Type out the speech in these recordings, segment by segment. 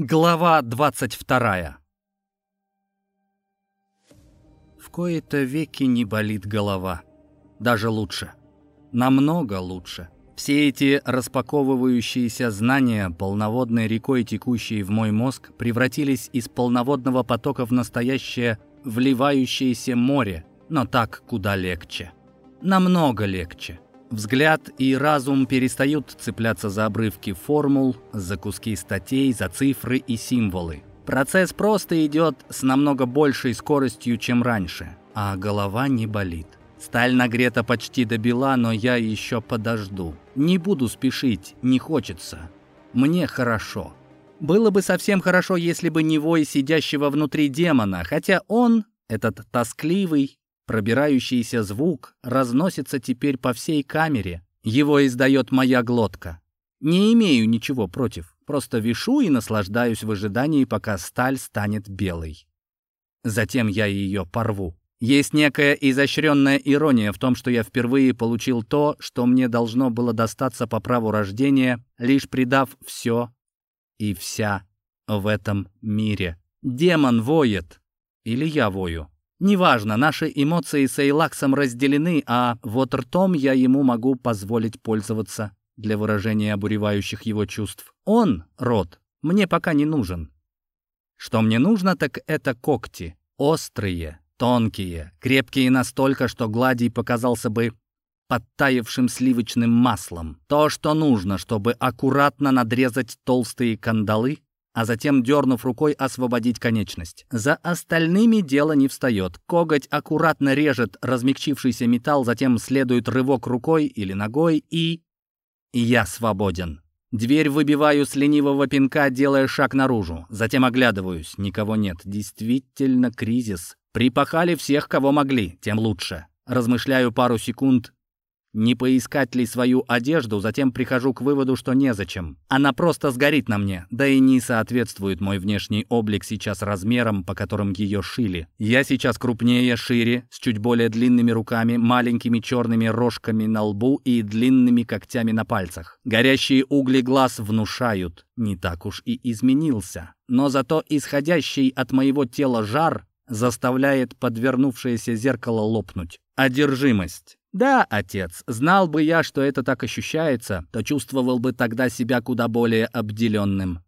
Глава 22 В кои-то веки не болит голова. Даже лучше. Намного лучше. Все эти распаковывающиеся знания, полноводной рекой, текущие в мой мозг, превратились из полноводного потока в настоящее вливающееся море, но так куда легче. Намного легче. Взгляд и разум перестают цепляться за обрывки формул, за куски статей, за цифры и символы. Процесс просто идет с намного большей скоростью, чем раньше, а голова не болит. Сталь нагрета почти до бела, но я еще подожду. Не буду спешить, не хочется. Мне хорошо. Было бы совсем хорошо, если бы не вой сидящего внутри демона, хотя он, этот тоскливый, Пробирающийся звук разносится теперь по всей камере. Его издает моя глотка. Не имею ничего против. Просто вишу и наслаждаюсь в ожидании, пока сталь станет белой. Затем я ее порву. Есть некая изощренная ирония в том, что я впервые получил то, что мне должно было достаться по праву рождения, лишь придав все и вся в этом мире. Демон воет. Или я вою. Неважно, наши эмоции с Эйлаксом разделены, а вот ртом я ему могу позволить пользоваться для выражения обуревающих его чувств. Он, рот, мне пока не нужен. Что мне нужно, так это когти. Острые, тонкие, крепкие настолько, что гладий показался бы подтаявшим сливочным маслом. То, что нужно, чтобы аккуратно надрезать толстые кандалы а затем, дернув рукой, освободить конечность. За остальными дело не встает. Коготь аккуратно режет размягчившийся металл, затем следует рывок рукой или ногой, и... Я свободен. Дверь выбиваю с ленивого пинка, делая шаг наружу. Затем оглядываюсь. Никого нет. Действительно кризис. Припахали всех, кого могли, тем лучше. Размышляю пару секунд не поискать ли свою одежду, затем прихожу к выводу, что незачем. Она просто сгорит на мне, да и не соответствует мой внешний облик сейчас размерам, по которым ее шили. Я сейчас крупнее, шире, с чуть более длинными руками, маленькими черными рожками на лбу и длинными когтями на пальцах. Горящие угли глаз внушают. Не так уж и изменился. Но зато исходящий от моего тела жар заставляет подвернувшееся зеркало лопнуть. Одержимость. «Да, отец, знал бы я, что это так ощущается, то чувствовал бы тогда себя куда более обделенным.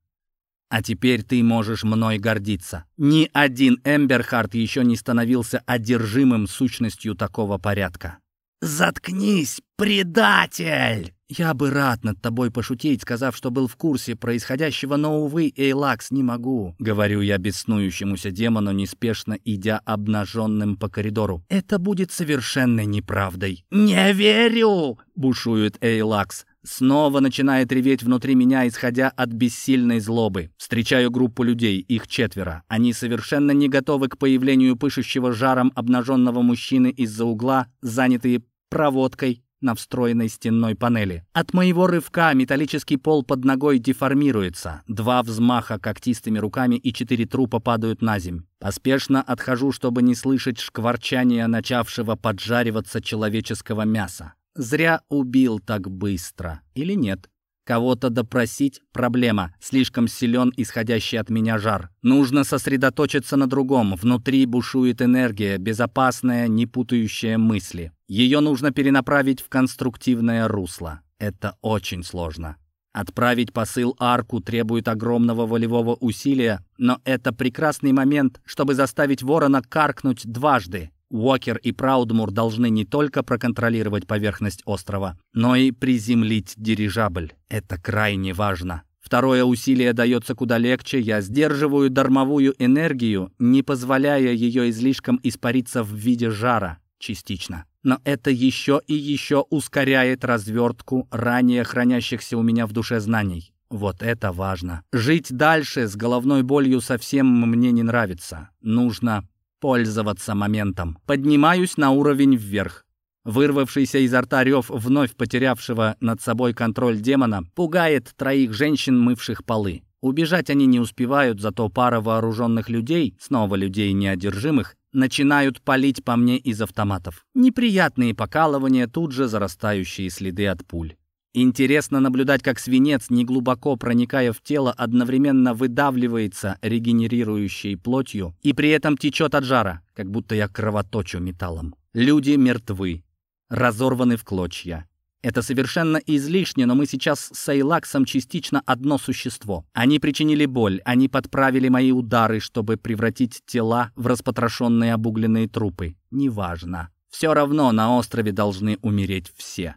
А теперь ты можешь мной гордиться. Ни один Эмберхарт еще не становился одержимым сущностью такого порядка». «Заткнись, предатель!» «Я бы рад над тобой пошутить, сказав, что был в курсе происходящего, но, увы, Эйлакс, не могу», — говорю я беснующемуся демону, неспешно идя обнаженным по коридору. «Это будет совершенной неправдой». «Не верю!» — бушует Эйлакс. Снова начинает реветь внутри меня, исходя от бессильной злобы. Встречаю группу людей, их четверо. Они совершенно не готовы к появлению пышущего жаром обнаженного мужчины из-за угла, занятые проводкой на встроенной стенной панели. От моего рывка металлический пол под ногой деформируется. Два взмаха когтистыми руками и четыре трупа падают на земь. Поспешно отхожу, чтобы не слышать шкварчания начавшего поджариваться человеческого мяса. Зря убил так быстро. Или нет? Кого-то допросить – проблема. Слишком силен исходящий от меня жар. Нужно сосредоточиться на другом. Внутри бушует энергия, безопасная, не путающая мысли. Ее нужно перенаправить в конструктивное русло. Это очень сложно. Отправить посыл арку требует огромного волевого усилия, но это прекрасный момент, чтобы заставить ворона каркнуть дважды. Уокер и Праудмур должны не только проконтролировать поверхность острова, но и приземлить дирижабль. Это крайне важно. Второе усилие дается куда легче. Я сдерживаю дармовую энергию, не позволяя ее излишком испариться в виде жара, частично. Но это еще и еще ускоряет развертку ранее хранящихся у меня в душе знаний. Вот это важно. Жить дальше с головной болью совсем мне не нравится. Нужно пользоваться моментом. Поднимаюсь на уровень вверх. Вырвавшийся изо рта рев вновь потерявшего над собой контроль демона пугает троих женщин, мывших полы. Убежать они не успевают, зато пара вооруженных людей, снова людей неодержимых, начинают палить по мне из автоматов. Неприятные покалывания, тут же зарастающие следы от пуль. Интересно наблюдать, как свинец, неглубоко проникая в тело, одновременно выдавливается регенерирующей плотью и при этом течет от жара, как будто я кровоточу металлом. Люди мертвы, разорваны в клочья. Это совершенно излишне, но мы сейчас с Эйлаксом частично одно существо. Они причинили боль, они подправили мои удары, чтобы превратить тела в распотрошенные обугленные трупы. Неважно. Все равно на острове должны умереть все.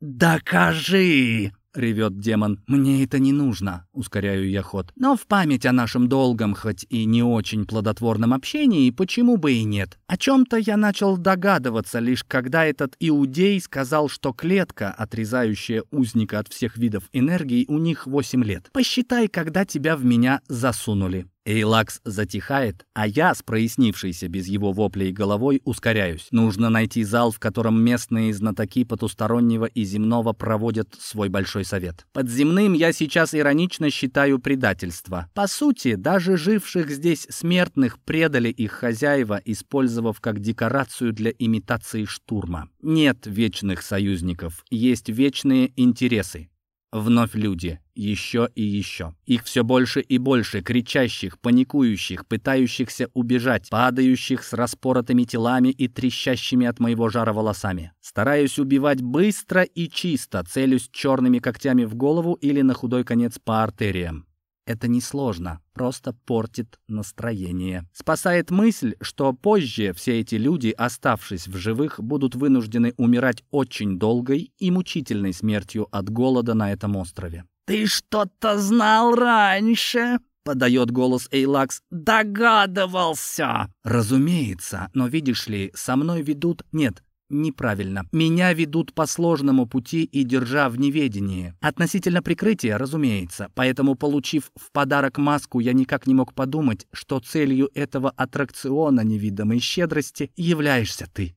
«Докажи!» — ревет демон. «Мне это не нужно», — ускоряю я ход. «Но в память о нашем долгом, хоть и не очень плодотворном общении, почему бы и нет? О чем-то я начал догадываться, лишь когда этот иудей сказал, что клетка, отрезающая узника от всех видов энергии, у них 8 лет. Посчитай, когда тебя в меня засунули». Эйлакс затихает, а я, с прояснившейся без его воплей головой, ускоряюсь. Нужно найти зал, в котором местные знатоки потустороннего и земного проводят свой большой совет. Под земным я сейчас иронично считаю предательство. По сути, даже живших здесь смертных предали их хозяева, использовав как декорацию для имитации штурма. Нет вечных союзников, есть вечные интересы. Вновь люди, еще и еще. Их все больше и больше, кричащих, паникующих, пытающихся убежать, падающих с распоротыми телами и трещащими от моего жара волосами. Стараюсь убивать быстро и чисто, целюсь черными когтями в голову или на худой конец по артериям. Это несложно, просто портит настроение. Спасает мысль, что позже все эти люди, оставшись в живых, будут вынуждены умирать очень долгой и мучительной смертью от голода на этом острове. «Ты что-то знал раньше?» — подает голос Эйлакс. «Догадывался!» «Разумеется, но видишь ли, со мной ведут... Нет, Неправильно. Меня ведут по сложному пути и держа в неведении. Относительно прикрытия, разумеется. Поэтому, получив в подарок маску, я никак не мог подумать, что целью этого аттракциона невидимой щедрости являешься ты.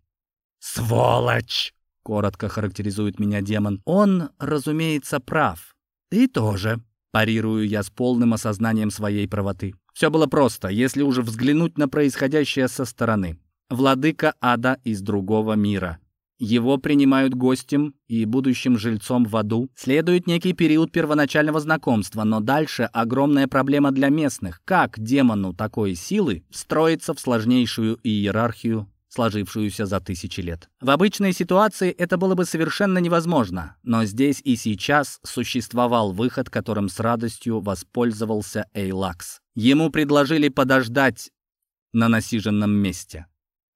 «Сволочь!» — коротко характеризует меня демон. «Он, разумеется, прав. Ты тоже». Парирую я с полным осознанием своей правоты. Все было просто, если уже взглянуть на происходящее со стороны владыка ада из другого мира. Его принимают гостем и будущим жильцом в аду. Следует некий период первоначального знакомства, но дальше огромная проблема для местных. Как демону такой силы встроиться в сложнейшую иерархию сложившуюся за тысячи лет. В обычной ситуации это было бы совершенно невозможно, но здесь и сейчас существовал выход, которым с радостью воспользовался Эйлакс. Ему предложили подождать на насиженном месте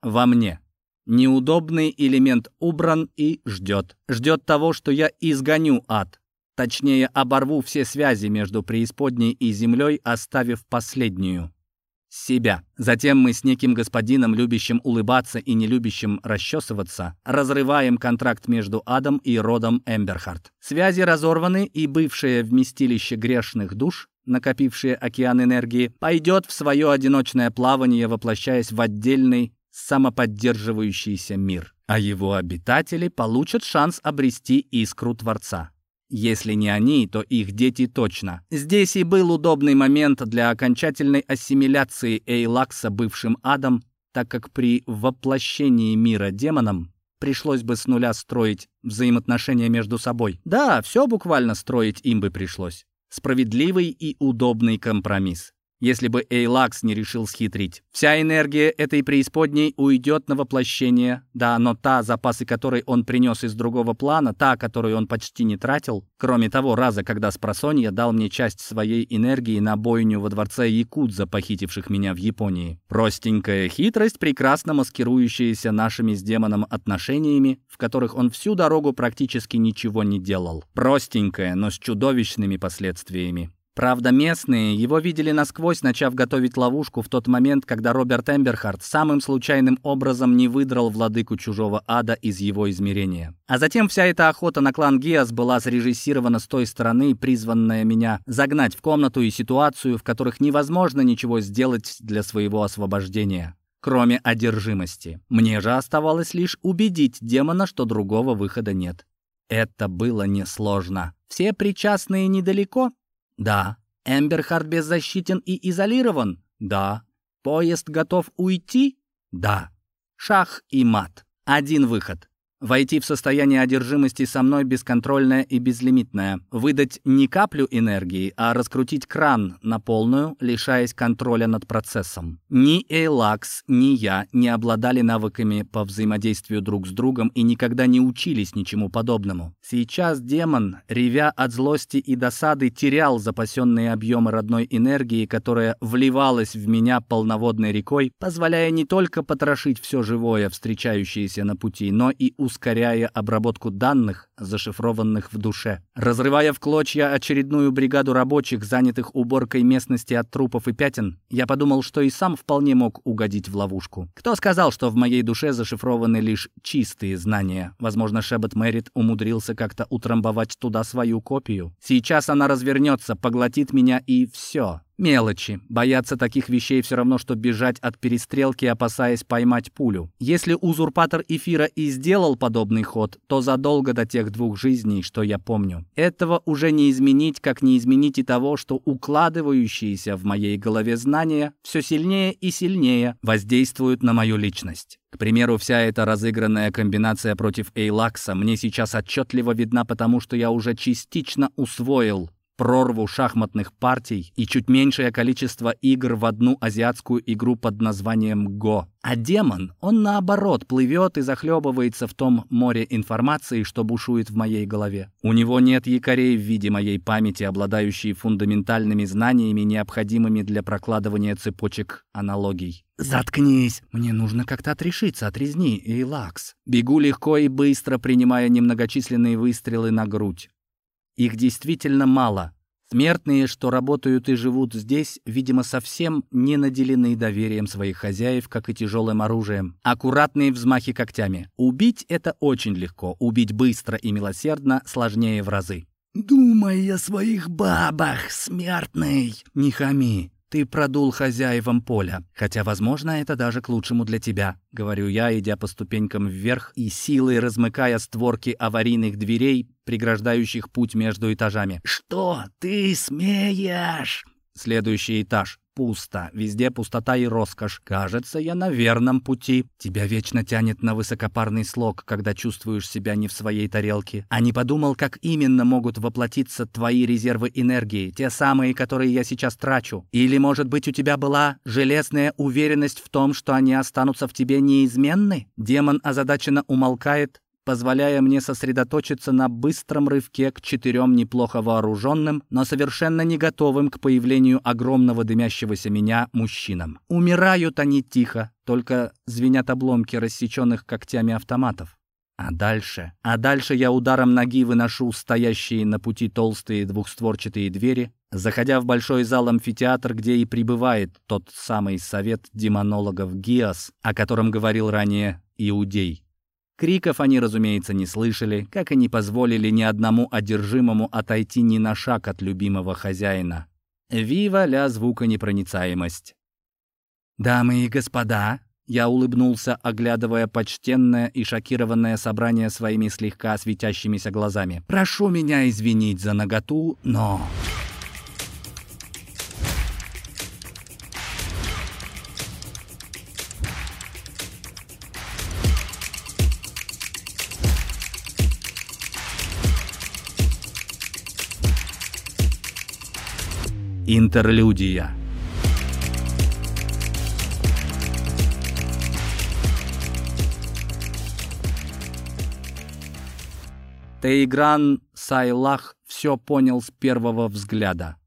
во мне. Неудобный элемент убран и ждет. Ждет того, что я изгоню ад. Точнее, оборву все связи между преисподней и землей, оставив последнюю — себя. Затем мы с неким господином, любящим улыбаться и не любящим расчесываться, разрываем контракт между адом и родом Эмберхарт. Связи разорваны, и бывшее вместилище грешных душ накопившее океан энергии, пойдет в свое одиночное плавание, воплощаясь в отдельный самоподдерживающийся мир, а его обитатели получат шанс обрести искру Творца. Если не они, то их дети точно. Здесь и был удобный момент для окончательной ассимиляции Эйлакса бывшим адом, так как при воплощении мира демоном пришлось бы с нуля строить взаимоотношения между собой. Да, все буквально строить им бы пришлось. Справедливый и удобный компромисс если бы Эйлакс не решил схитрить. Вся энергия этой преисподней уйдет на воплощение, да, но та, запасы которой он принес из другого плана, та, которую он почти не тратил, кроме того раза, когда Спросонья дал мне часть своей энергии на бойню во дворце Якудза, похитивших меня в Японии. Простенькая хитрость, прекрасно маскирующаяся нашими с демоном отношениями, в которых он всю дорогу практически ничего не делал. Простенькая, но с чудовищными последствиями. Правда, местные его видели насквозь, начав готовить ловушку в тот момент, когда Роберт Эмберхарт самым случайным образом не выдрал владыку чужого ада из его измерения. А затем вся эта охота на клан Гиас была срежиссирована с той стороны, призванная меня загнать в комнату и ситуацию, в которых невозможно ничего сделать для своего освобождения кроме одержимости. Мне же оставалось лишь убедить демона, что другого выхода нет. Это было несложно. Все причастные недалеко, да. Эмберхард беззащитен и изолирован? Да. Поезд готов уйти? Да. Шах и мат. Один выход. Войти в состояние одержимости со мной бесконтрольное и безлимитное. Выдать не каплю энергии, а раскрутить кран на полную, лишаясь контроля над процессом. Ни Эйлакс, ни я не обладали навыками по взаимодействию друг с другом и никогда не учились ничему подобному. Сейчас демон, ревя от злости и досады, терял запасенные объемы родной энергии, которая вливалась в меня полноводной рекой, позволяя не только потрошить все живое, встречающееся на пути, но и ускоряя обработку данных, зашифрованных в душе. Разрывая в клочья очередную бригаду рабочих, занятых уборкой местности от трупов и пятен, я подумал, что и сам вполне мог угодить в ловушку. Кто сказал, что в моей душе зашифрованы лишь чистые знания? Возможно, Шебет Мэрит умудрился как-то утрамбовать туда свою копию. Сейчас она развернется, поглотит меня и все. Мелочи. Бояться таких вещей все равно, что бежать от перестрелки, опасаясь поймать пулю. Если узурпатор эфира и сделал подобный ход, то задолго до тех двух жизней, что я помню. Этого уже не изменить, как не изменить и того, что укладывающиеся в моей голове знания все сильнее и сильнее воздействуют на мою личность. К примеру, вся эта разыгранная комбинация против Эйлакса мне сейчас отчетливо видна, потому что я уже частично усвоил прорву шахматных партий и чуть меньшее количество игр в одну азиатскую игру под названием «Го». А демон, он наоборот плывет и захлебывается в том море информации, что бушует в моей голове. У него нет якорей в виде моей памяти, обладающей фундаментальными знаниями, необходимыми для прокладывания цепочек аналогий. «Заткнись! Мне нужно как-то отрешиться от резни, Эйлакс». Бегу легко и быстро, принимая немногочисленные выстрелы на грудь. Их действительно мало. Смертные, что работают и живут здесь, видимо, совсем не наделены доверием своих хозяев, как и тяжелым оружием. Аккуратные взмахи когтями. Убить это очень легко. Убить быстро и милосердно сложнее в разы. «Думай о своих бабах, смертный!» «Не хами!» Ты продул хозяевам поля, хотя, возможно, это даже к лучшему для тебя, говорю я, идя по ступенькам вверх и силой размыкая створки аварийных дверей, преграждающих путь между этажами. Что ты смеешь? Следующий этаж. Пусто. Везде пустота и роскошь. Кажется, я на верном пути. Тебя вечно тянет на высокопарный слог, когда чувствуешь себя не в своей тарелке. А не подумал, как именно могут воплотиться твои резервы энергии, те самые, которые я сейчас трачу. Или, может быть, у тебя была железная уверенность в том, что они останутся в тебе неизменны? Демон озадаченно умолкает, позволяя мне сосредоточиться на быстром рывке к четырем неплохо вооруженным, но совершенно не готовым к появлению огромного дымящегося меня мужчинам. Умирают они тихо, только звенят обломки рассеченных когтями автоматов. А дальше? А дальше я ударом ноги выношу стоящие на пути толстые двухстворчатые двери, заходя в большой зал амфитеатр, где и пребывает тот самый совет демонологов ГИАС, о котором говорил ранее Иудей. Криков они, разумеется, не слышали, как и не позволили ни одному одержимому отойти ни на шаг от любимого хозяина. Вива ля звуконепроницаемость. «Дамы и господа!» Я улыбнулся, оглядывая почтенное и шокированное собрание своими слегка светящимися глазами. «Прошу меня извинить за наготу, но...» Интерлюдия. Тейгран Сайлах все понял с первого взгляда.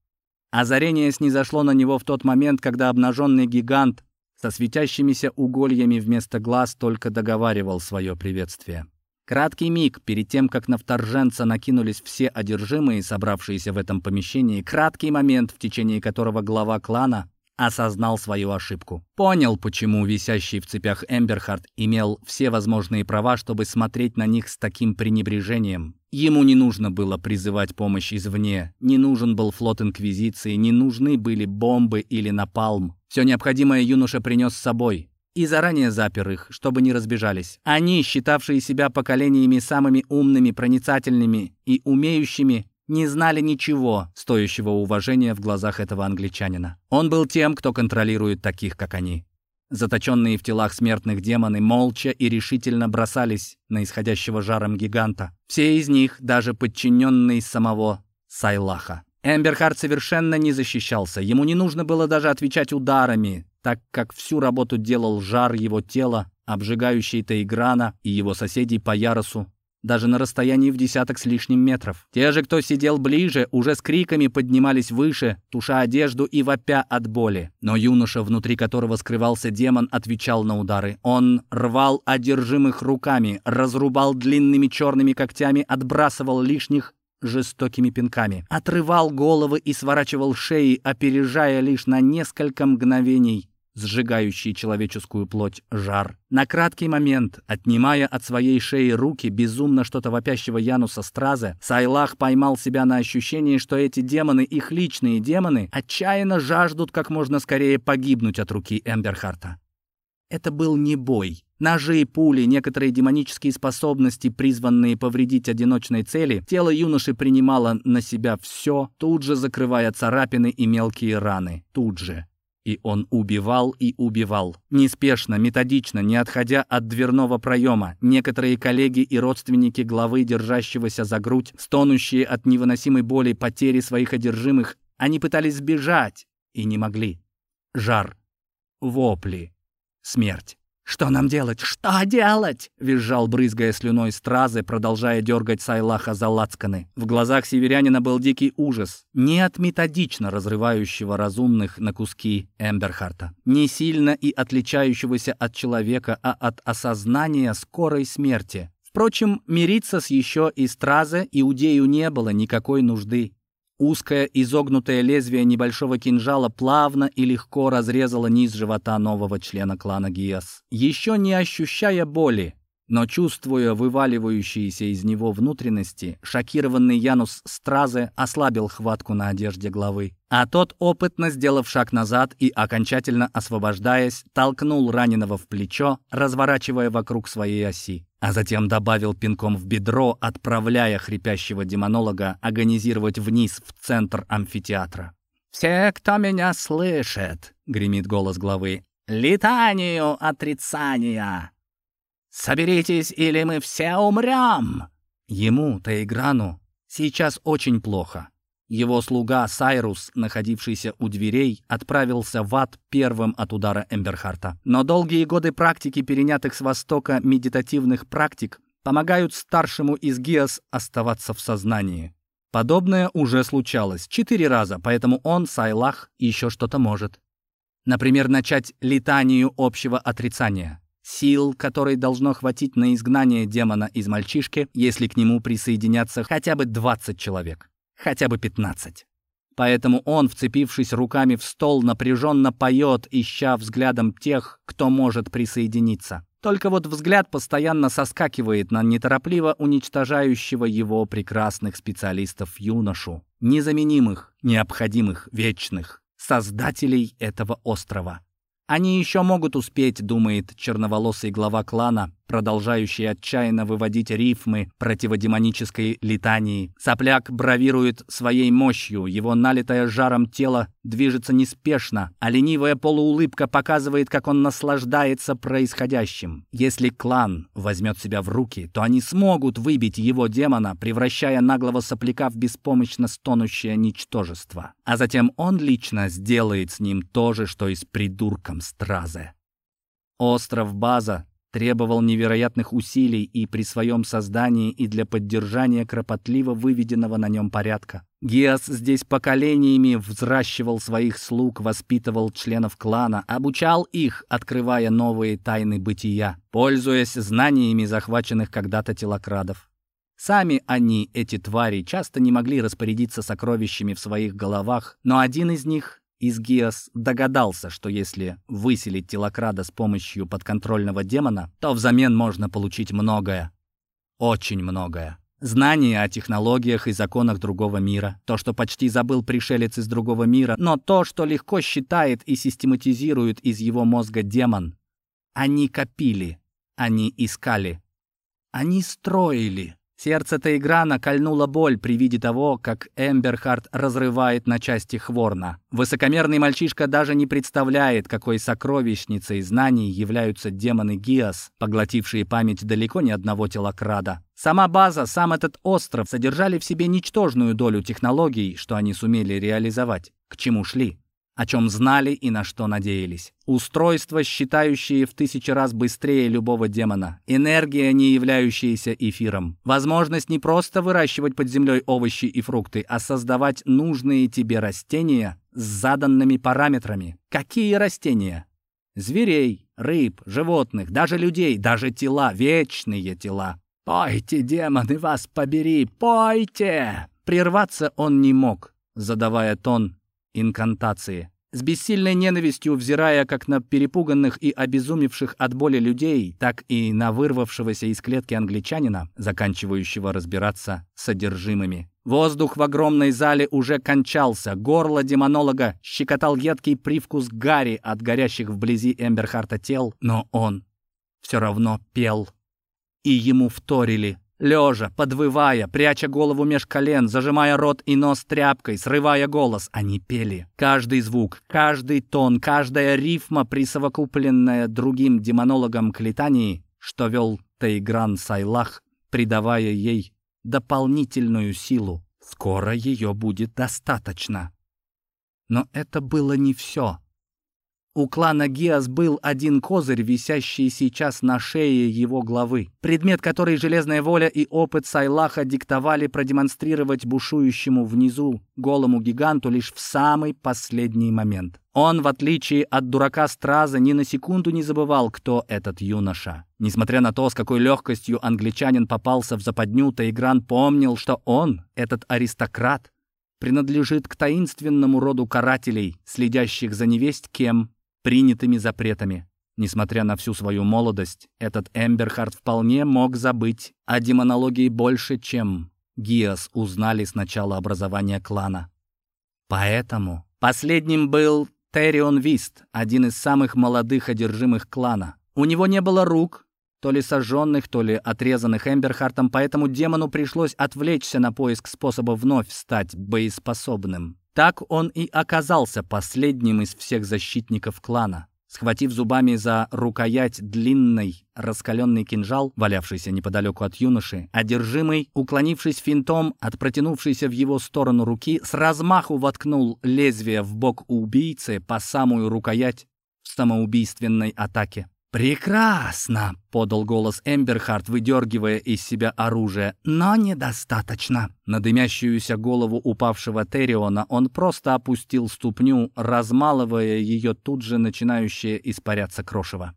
Озарение снизошло на него в тот момент, когда обнаженный гигант со светящимися угольями вместо глаз только договаривал свое приветствие. Краткий миг перед тем, как на вторженца накинулись все одержимые, собравшиеся в этом помещении, краткий момент, в течение которого глава клана осознал свою ошибку. Понял, почему висящий в цепях Эмберхард имел все возможные права, чтобы смотреть на них с таким пренебрежением. Ему не нужно было призывать помощь извне, не нужен был флот Инквизиции, не нужны были бомбы или напалм. Все необходимое юноша принес с собой и заранее запер их, чтобы не разбежались. Они, считавшие себя поколениями самыми умными, проницательными и умеющими, не знали ничего, стоящего уважения в глазах этого англичанина. Он был тем, кто контролирует таких, как они. Заточенные в телах смертных демоны молча и решительно бросались на исходящего жаром гиганта. Все из них, даже подчиненные самого Сайлаха. Эмберхард совершенно не защищался. Ему не нужно было даже отвечать ударами, так как всю работу делал жар его тела, обжигающий Таиграна и его соседей по ярусу даже на расстоянии в десяток с лишним метров. Те же, кто сидел ближе, уже с криками поднимались выше, туша одежду и вопя от боли. Но юноша, внутри которого скрывался демон, отвечал на удары. Он рвал одержимых руками, разрубал длинными черными когтями, отбрасывал лишних жестокими пинками. Отрывал головы и сворачивал шеи, опережая лишь на несколько мгновений сжигающий человеческую плоть жар. На краткий момент, отнимая от своей шеи руки безумно что-то вопящего Януса Стразе, Сайлах поймал себя на ощущении, что эти демоны, их личные демоны, отчаянно жаждут как можно скорее погибнуть от руки Эмберхарта. Это был не бой. Ножи, пули, некоторые демонические способности, призванные повредить одиночной цели, тело юноши принимало на себя все, тут же закрывая царапины и мелкие раны. Тут же. И он убивал и убивал. Неспешно, методично, не отходя от дверного проема. Некоторые коллеги и родственники главы, держащегося за грудь, стонущие от невыносимой боли потери своих одержимых, они пытались сбежать и не могли. Жар, вопли, смерть. «Что нам делать? Что делать?» — визжал, брызгая слюной стразы, продолжая дергать Сайлаха за лацканы. В глазах северянина был дикий ужас. Не от методично разрывающего разумных на куски Эмберхарта. Не сильно и отличающегося от человека, а от осознания скорой смерти. Впрочем, мириться с еще и стразы иудею не было никакой нужды. Узкое изогнутое лезвие небольшого кинжала плавно и легко разрезало низ живота нового члена клана Гиас. Еще не ощущая боли, но чувствуя вываливающиеся из него внутренности, шокированный Янус Стразе ослабил хватку на одежде главы. А тот, опытно сделав шаг назад и окончательно освобождаясь, толкнул раненого в плечо, разворачивая вокруг своей оси а затем добавил пинком в бедро, отправляя хрипящего демонолога агонизировать вниз в центр амфитеатра. «Все, кто меня слышит», — гремит голос главы, — «летанию отрицания! Соберитесь, или мы все умрем!» Ему, Таиграну, сейчас очень плохо. Его слуга Сайрус, находившийся у дверей, отправился в ад первым от удара Эмберхарта. Но долгие годы практики, перенятых с Востока медитативных практик, помогают старшему из Гиас оставаться в сознании. Подобное уже случалось четыре раза, поэтому он, Сайлах, еще что-то может. Например, начать летанию общего отрицания. Сил, которой должно хватить на изгнание демона из мальчишки, если к нему присоединятся хотя бы 20 человек хотя бы 15. Поэтому он, вцепившись руками в стол, напряженно поет, ища взглядом тех, кто может присоединиться. Только вот взгляд постоянно соскакивает на неторопливо уничтожающего его прекрасных специалистов-юношу, незаменимых, необходимых, вечных, создателей этого острова. Они еще могут успеть, думает черноволосый глава клана, продолжающий отчаянно выводить рифмы противодемонической летании. Сопляк бравирует своей мощью, его налитое жаром тело движется неспешно, а ленивая полуулыбка показывает, как он наслаждается происходящим. Если клан возьмет себя в руки, то они смогут выбить его демона, превращая наглого сопляка в беспомощно стонущее ничтожество. А затем он лично сделает с ним то же, что и с придурком Стразе. Остров База требовал невероятных усилий и при своем создании, и для поддержания кропотливо выведенного на нем порядка. Гиас здесь поколениями взращивал своих слуг, воспитывал членов клана, обучал их, открывая новые тайны бытия, пользуясь знаниями захваченных когда-то телокрадов. Сами они, эти твари, часто не могли распорядиться сокровищами в своих головах, но один из них Изгиас догадался, что если выселить телокрада с помощью подконтрольного демона, то взамен можно получить многое. Очень многое. Знания о технологиях и законах другого мира, то, что почти забыл пришелец из другого мира, но то, что легко считает и систематизирует из его мозга демон. Они копили, они искали, они строили, Сердце Тейграна кольнула боль при виде того, как Эмберхард разрывает на части Хворна. Высокомерный мальчишка даже не представляет, какой сокровищницей знаний являются демоны Гиас, поглотившие память далеко не одного телокрада. Сама база, сам этот остров содержали в себе ничтожную долю технологий, что они сумели реализовать. К чему шли? О чем знали и на что надеялись. Устройство, считающее в тысячи раз быстрее любого демона. Энергия, не являющаяся эфиром. Возможность не просто выращивать под землей овощи и фрукты, а создавать нужные тебе растения с заданными параметрами. Какие растения? Зверей, рыб, животных, даже людей, даже тела, вечные тела. «Пойте, демоны, вас побери, пойте!» Прерваться он не мог, задавая тон инкантации. С бессильной ненавистью взирая как на перепуганных и обезумевших от боли людей, так и на вырвавшегося из клетки англичанина, заканчивающего разбираться с содержимыми. Воздух в огромной зале уже кончался, горло демонолога щекотал едкий привкус гари от горящих вблизи Эмберхарта тел, но он все равно пел. И ему вторили Лежа, подвывая, пряча голову меж колен, зажимая рот и нос тряпкой, срывая голос, они пели. Каждый звук, каждый тон, каждая рифма, присовокупленная другим демонологом к летании, что вел Тейгран Сайлах, придавая ей дополнительную силу. Скоро ее будет достаточно. Но это было не все. У клана Гиас был один козырь, висящий сейчас на шее его главы. Предмет, который железная воля и опыт Сайлаха диктовали продемонстрировать бушующему внизу голому гиганту лишь в самый последний момент. Он, в отличие от дурака Страза, ни на секунду не забывал, кто этот юноша. Несмотря на то, с какой легкостью англичанин попался в западню, Тайгран помнил, что он, этот аристократ, принадлежит к таинственному роду карателей, следящих за невесть кем принятыми запретами. Несмотря на всю свою молодость, этот Эмберхард вполне мог забыть о демонологии больше, чем Гиас узнали с начала образования клана. Поэтому последним был Терион Вист, один из самых молодых одержимых клана. У него не было рук, то ли сожженных, то ли отрезанных Эмберхартом, поэтому демону пришлось отвлечься на поиск способа вновь стать боеспособным. Так он и оказался последним из всех защитников клана. Схватив зубами за рукоять длинный раскаленный кинжал, валявшийся неподалеку от юноши, одержимый, уклонившись финтом от протянувшейся в его сторону руки, с размаху воткнул лезвие в бок убийцы по самую рукоять в самоубийственной атаке. «Прекрасно!» — подал голос Эмберхард, выдергивая из себя оружие. «Но недостаточно!» На дымящуюся голову упавшего Териона он просто опустил ступню, размалывая ее тут же начинающее испаряться крошево.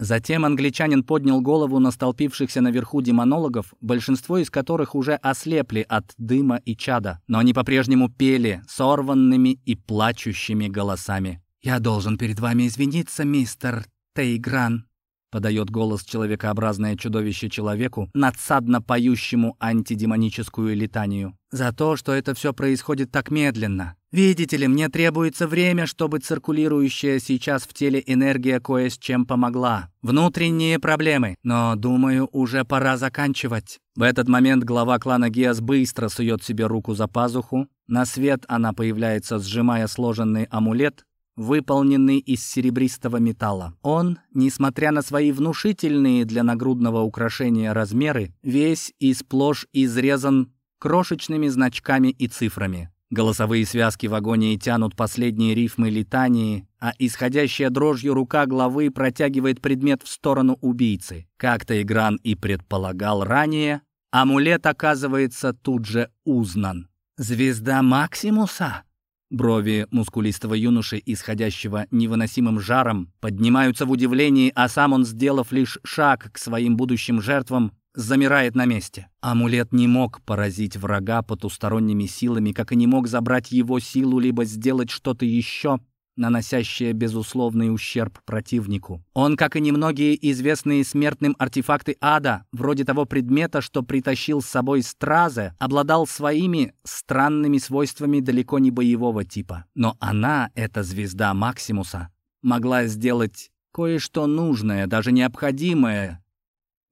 Затем англичанин поднял голову на столпившихся наверху демонологов, большинство из которых уже ослепли от дыма и чада, но они по-прежнему пели сорванными и плачущими голосами. «Я должен перед вами извиниться, мистер Тейгран», — подает голос человекообразное чудовище человеку, надсадно поющему антидемоническую летанию. «За то, что это все происходит так медленно. Видите ли, мне требуется время, чтобы циркулирующая сейчас в теле энергия кое с чем помогла. Внутренние проблемы, но, думаю, уже пора заканчивать». В этот момент глава клана Гиас быстро сует себе руку за пазуху. На свет она появляется, сжимая сложенный амулет, выполненный из серебристого металла. Он, несмотря на свои внушительные для нагрудного украшения размеры, весь и сплошь изрезан крошечными значками и цифрами. Голосовые связки в агонии тянут последние рифмы летании, а исходящая дрожью рука главы протягивает предмет в сторону убийцы. Как-то Игран и предполагал ранее, амулет оказывается тут же узнан. «Звезда Максимуса?» Брови мускулистого юноши, исходящего невыносимым жаром, поднимаются в удивлении, а сам он, сделав лишь шаг к своим будущим жертвам, замирает на месте. Амулет не мог поразить врага потусторонними силами, как и не мог забрать его силу, либо сделать что-то еще, наносящее безусловный ущерб противнику. Он, как и немногие известные смертным артефакты ада, вроде того предмета, что притащил с собой Стразе, обладал своими странными свойствами далеко не боевого типа. Но она, эта звезда Максимуса, могла сделать кое-что нужное, даже необходимое.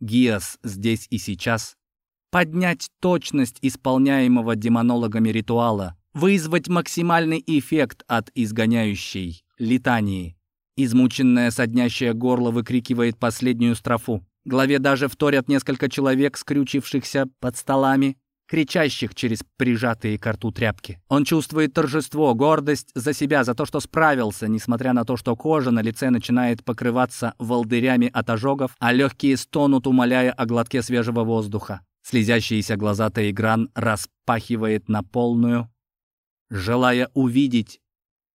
Гиас здесь и сейчас поднять точность исполняемого демонологами ритуала, вызвать максимальный эффект от изгоняющей летании. Измученное соднящее горло выкрикивает последнюю строфу. Главе даже вторят несколько человек, скрючившихся под столами, кричащих через прижатые к рту тряпки. Он чувствует торжество, гордость за себя, за то, что справился, несмотря на то, что кожа на лице начинает покрываться волдырями от ожогов, а легкие стонут, умоляя о глотке свежего воздуха. Слезящиеся глаза Таигран распахивает на полную, желая увидеть,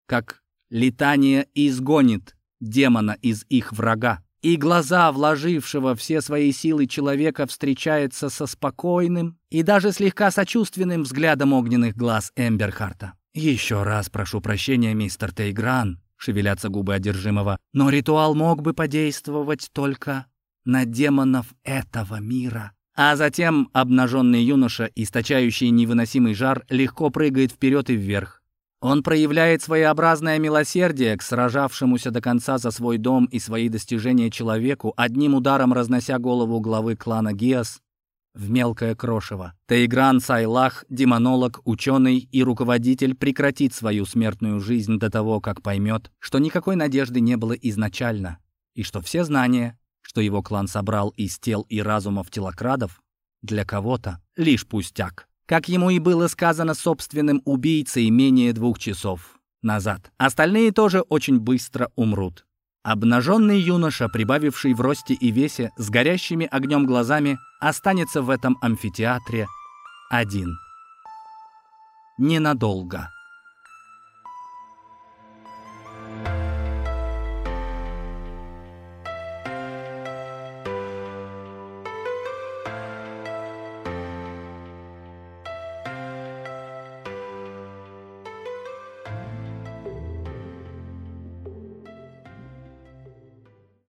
как летание изгонит демона из их врага. И глаза вложившего все свои силы человека встречаются со спокойным и даже слегка сочувственным взглядом огненных глаз Эмберхарта. «Еще раз прошу прощения, мистер Тейгран», — шевелятся губы одержимого, «но ритуал мог бы подействовать только на демонов этого мира». А затем обнаженный юноша, источающий невыносимый жар, легко прыгает вперед и вверх. Он проявляет своеобразное милосердие к сражавшемуся до конца за свой дом и свои достижения человеку, одним ударом разнося голову главы клана Гиас в мелкое крошево. Таигран Сайлах, демонолог, ученый и руководитель, прекратит свою смертную жизнь до того, как поймет, что никакой надежды не было изначально, и что все знания, что его клан собрал из тел и разумов телокрадов, для кого-то лишь пустяк. Как ему и было сказано собственным убийцей менее двух часов назад. Остальные тоже очень быстро умрут. Обнаженный юноша, прибавивший в росте и весе, с горящими огнем глазами, останется в этом амфитеатре один. Ненадолго.